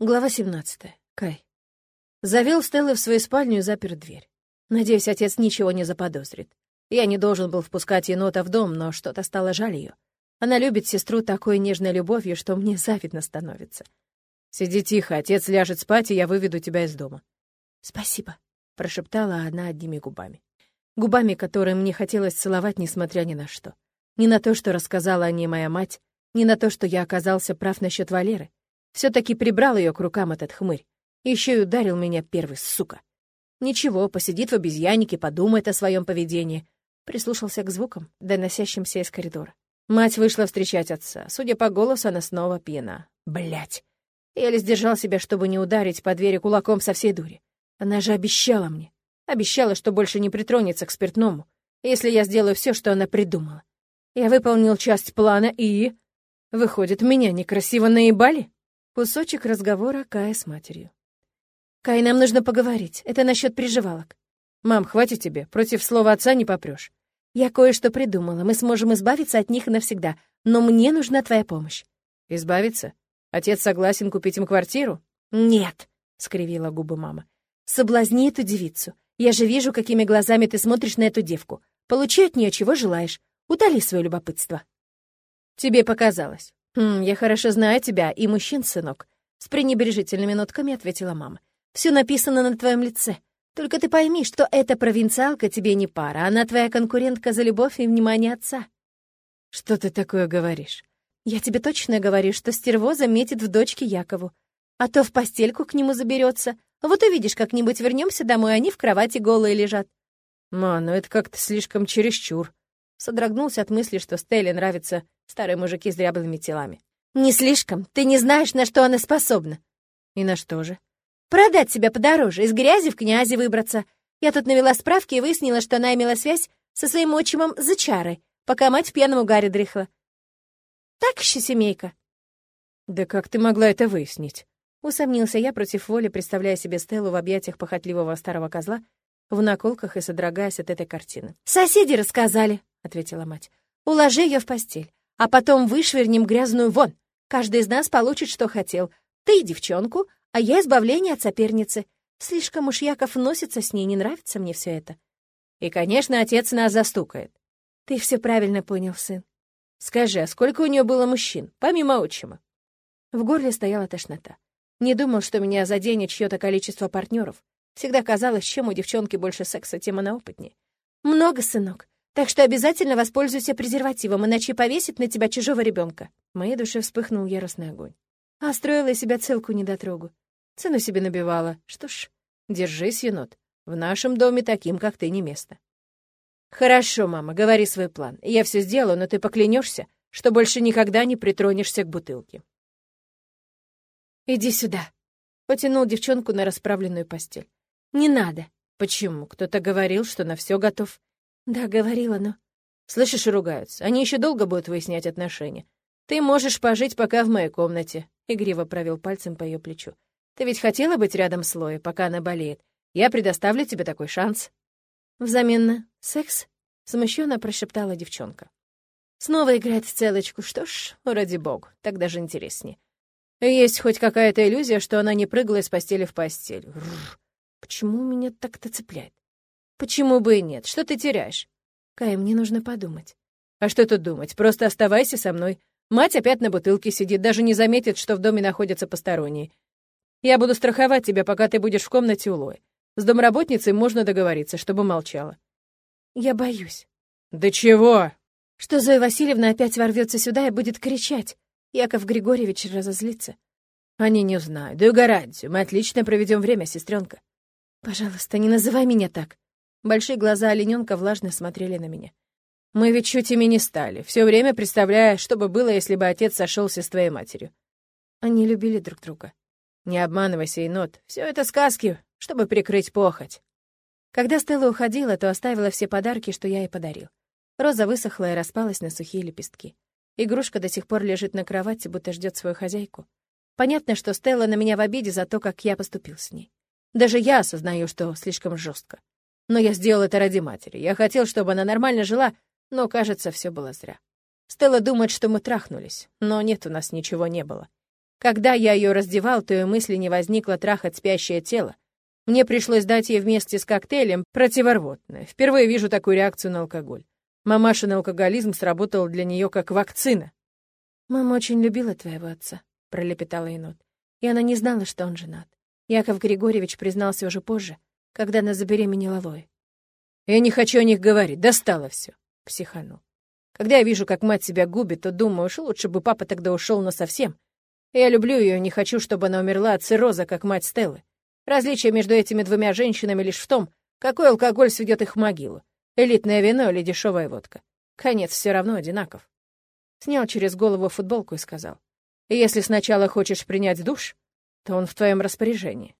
Глава 17. Кай. Завел Стеллы в свою спальню и запер дверь. Надеюсь, отец ничего не заподозрит. Я не должен был впускать енота в дом, но что-то стало жаль ее. Она любит сестру такой нежной любовью, что мне завидно становится. «Сиди тихо, отец ляжет спать, и я выведу тебя из дома». «Спасибо», — прошептала она одними губами. Губами, которые мне хотелось целовать, несмотря ни на что. Ни на то, что рассказала о ней моя мать, ни на то, что я оказался прав насчет Валеры все таки прибрал ее к рукам этот хмырь. Еще и ударил меня первый, сука. Ничего, посидит в обезьяннике, подумает о своем поведении. Прислушался к звукам, доносящимся из коридора. Мать вышла встречать отца. Судя по голосу, она снова пьяна. Блять. Еле сдержал себя, чтобы не ударить по двери кулаком со всей дури. Она же обещала мне. Обещала, что больше не притронется к спиртному, если я сделаю все, что она придумала. Я выполнил часть плана и... Выходит, меня некрасиво наебали? Кусочек разговора Кая с матерью. «Кай, нам нужно поговорить. Это насчет приживалок». «Мам, хватит тебе. Против слова отца не попрешь. «Я кое-что придумала. Мы сможем избавиться от них навсегда. Но мне нужна твоя помощь». «Избавиться? Отец согласен купить им квартиру?» «Нет», — скривила губы мама. «Соблазни эту девицу. Я же вижу, какими глазами ты смотришь на эту девку. Получи от нее чего желаешь. Утоли свое любопытство». «Тебе показалось. «Хм, я хорошо знаю тебя и мужчин, сынок», — с пренебрежительными нотками ответила мама. «Все написано на твоем лице. Только ты пойми, что эта провинциалка тебе не пара, она твоя конкурентка за любовь и внимание отца». «Что ты такое говоришь?» «Я тебе точно говорю, что стерво заметит в дочке Якову, а то в постельку к нему заберется. Вот увидишь, как-нибудь вернемся домой, они в кровати голые лежат». «Ма, ну это как-то слишком чересчур», Содрогнулся от мысли, что Стелле нравятся старые мужики с дряблыми телами. «Не слишком. Ты не знаешь, на что она способна». «И на что же?» «Продать себя подороже, из грязи в князи выбраться. Я тут навела справки и выяснила, что она имела связь со своим отчимом Зачарой, пока мать в пьяном угаре дрыхла. Так еще семейка». «Да как ты могла это выяснить?» Усомнился я против воли, представляя себе Стеллу в объятиях похотливого старого козла, в наколках и содрогаясь от этой картины. «Соседи рассказали», — ответила мать. «Уложи ее в постель, а потом вышвырнем грязную вон. Каждый из нас получит, что хотел. Ты — девчонку, а я — избавление от соперницы. Слишком уж Яков носится с ней, не нравится мне все это». И, конечно, отец нас застукает. Ты все правильно понял, сын. Скажи, а сколько у нее было мужчин, помимо отчима? В горле стояла тошнота. Не думал, что меня заденет чье-то количество партнеров. Всегда казалось, чем у девчонки больше секса, тем она опытнее. Много, сынок. Так что обязательно воспользуйся презервативом, иначе повесит на тебя чужого ребенка. В моей душе вспыхнул яростный огонь. А строила себя целку недотрогу. Цену себе набивала. Что ж, держись, енот. В нашем доме таким, как ты, не место. Хорошо, мама, говори свой план. Я все сделаю, но ты поклянешься, что больше никогда не притронешься к бутылке. Иди сюда. Потянул девчонку на расправленную постель. Не надо. Почему? Кто-то говорил, что на все готов. «Да, говорила, но...» «Слышишь, ругаются. Они еще долго будут выяснять отношения. Ты можешь пожить пока в моей комнате», — игриво провел пальцем по ее плечу. «Ты ведь хотела быть рядом с Лоей, пока она болеет. Я предоставлю тебе такой шанс». «Взамен на секс?» — смущенно прошептала девчонка. «Снова играет в целочку. Что ж, ради бога, так даже интереснее. Есть хоть какая-то иллюзия, что она не прыгала из постели в постель. Рррр. Почему меня так-то цепляет? Почему бы и нет? Что ты теряешь? Кай, мне нужно подумать. А что тут думать? Просто оставайся со мной. Мать опять на бутылке сидит, даже не заметит, что в доме находятся посторонние. Я буду страховать тебя, пока ты будешь в комнате у Лои. С домработницей можно договориться, чтобы молчала. Я боюсь. Да чего? Что Зоя Васильевна опять ворвется сюда и будет кричать. Яков Григорьевич разозлится. Они не узнают. Да гарантию. Мы отлично проведем время, сестренка. Пожалуйста, не называй меня так. Большие глаза олененка влажно смотрели на меня. «Мы ведь чуть ими не стали, все время представляя, что бы было, если бы отец сошелся с твоей матерью». Они любили друг друга. «Не обманывайся, енот, все это сказки, чтобы прикрыть похоть». Когда Стелла уходила, то оставила все подарки, что я ей подарил. Роза высохла и распалась на сухие лепестки. Игрушка до сих пор лежит на кровати, будто ждет свою хозяйку. Понятно, что Стелла на меня в обиде за то, как я поступил с ней. Даже я осознаю, что слишком жестко. Но я сделал это ради матери. Я хотел, чтобы она нормально жила, но, кажется, все было зря. Стелла думает, что мы трахнулись, но нет, у нас ничего не было. Когда я ее раздевал, то и мысли не возникло трахать спящее тело. Мне пришлось дать ей вместе с коктейлем противорвотное. Впервые вижу такую реакцию на алкоголь. Мамашин алкоголизм сработал для нее как вакцина. «Мама очень любила твоего отца», — пролепетала енот. «И она не знала, что он женат. Яков Григорьевич признался уже позже, когда она забеременела Лои. «Я не хочу о них говорить, достало все», — психанул. «Когда я вижу, как мать себя губит, то думаю, уж лучше бы папа тогда ушел насовсем. Я люблю ее, не хочу, чтобы она умерла от цирроза, как мать Стеллы. Различие между этими двумя женщинами лишь в том, какой алкоголь сведет их в могилу. Элитное вино или дешевая водка. Конец все равно одинаков. Снял через голову футболку и сказал. «Если сначала хочешь принять душ, то он в твоем распоряжении.